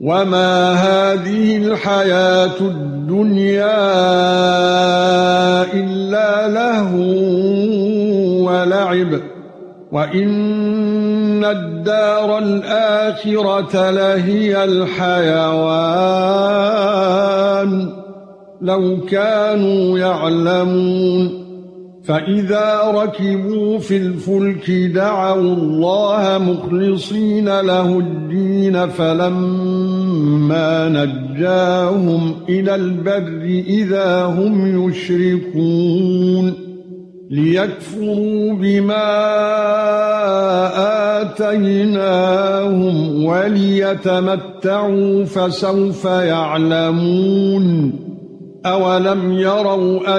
وما هذه الحياة الدنيا الا لهو ولعب وان الدار الاخره لهي الحيوان لو كانوا يعلمون فإذا ركبوا في الفلك دعوا الله مخلصين له الدين فلما نجاهم إلى البر إذا هم يشركون ليكفروا بما آتيناهم وليتمتعوا فسوف يعلمون أولم يروا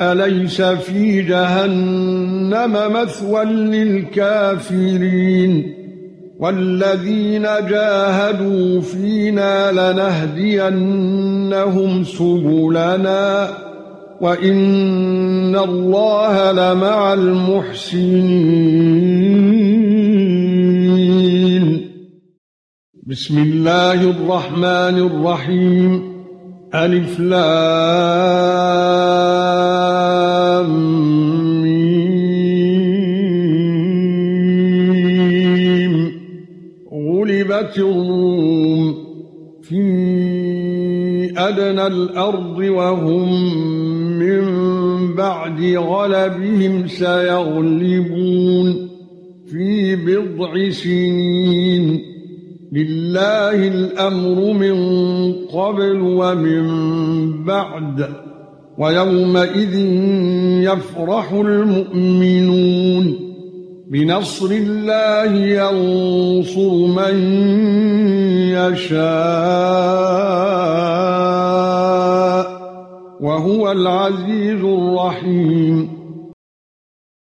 أليس في جهنم مثوى للكافرين؟ والذين جاهدوا فينا لنهدينهم سبلنا وإن الله لمع المحسنين. بسم الله الرحمن الرحيم. ألف لام. غلبت الروم في أدنى الأرض وهم من بعد غلبهم سيغلبون في بضع سنين. لله الأمر من قبل ومن بعد ويومئذ يفرح المؤمنون. بنصر الله ينصر من يشاء وهو العزيز الرحيم.